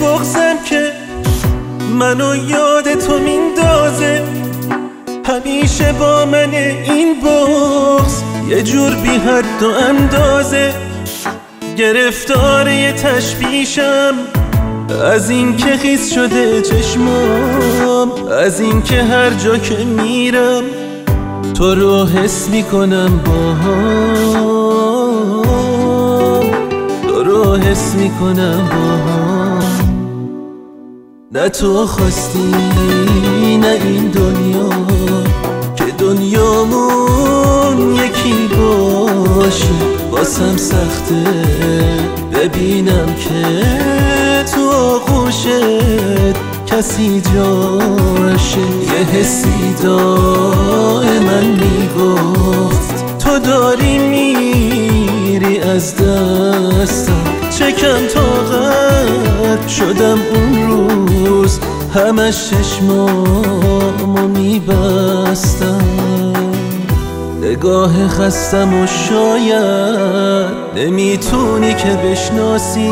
بغزم که منو یاد تو میندازه. همیشه با من این بغز یه جور بی حد و اندازه گرفتار یه تشبیشم از این که خیز شده چشمام از این که هر جا که میرم تو رو حس می‌کنم باهام. تو رو حس می‌کنم باهام. نه تو خواستی نه این دنیا. باسم سخته ببینم که تو آغوشت کسی جاشه یه حسی من می‌گفت. تو داری میری از دستم. چکم طاقت شدم اون روز. همش چشمامو میبستم. نگاه خستم و شاید نمی‌تونی که بشناسی.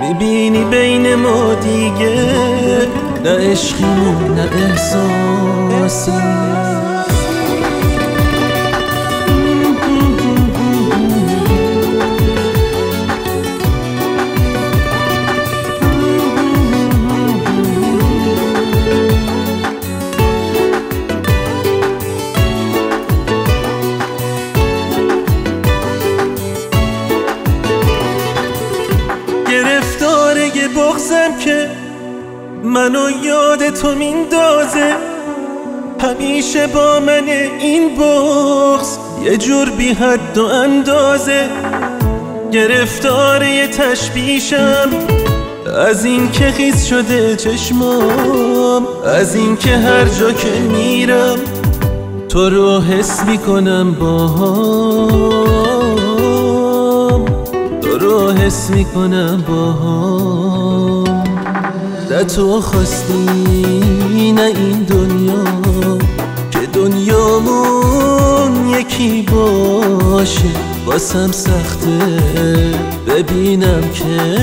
می‌بینی بین ما دیگه نه عشقی نه احساسی. بغزم که منو یاد تو میندازه. همیشه با من این بغز یه جور بی حد و اندازه. گرفتار یه تشبیشم از این که خیز شده چشمام از این که هر جا که میرم تو رو حس می‌کنم باهام. حس می‌کنم باهام. نه تو خواستی نه این دنیا. که دنیامون یکی باشه باسم سخته. ببینم که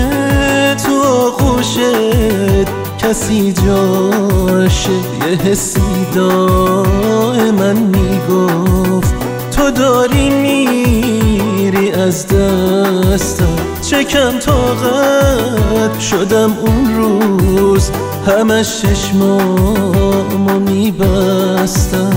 تو آغوشت کسی جاشه. یه حسی من می‌گفت تو داری میری از دستم. چکم طاقت شدم اون روز. همش چشمامو میبستم.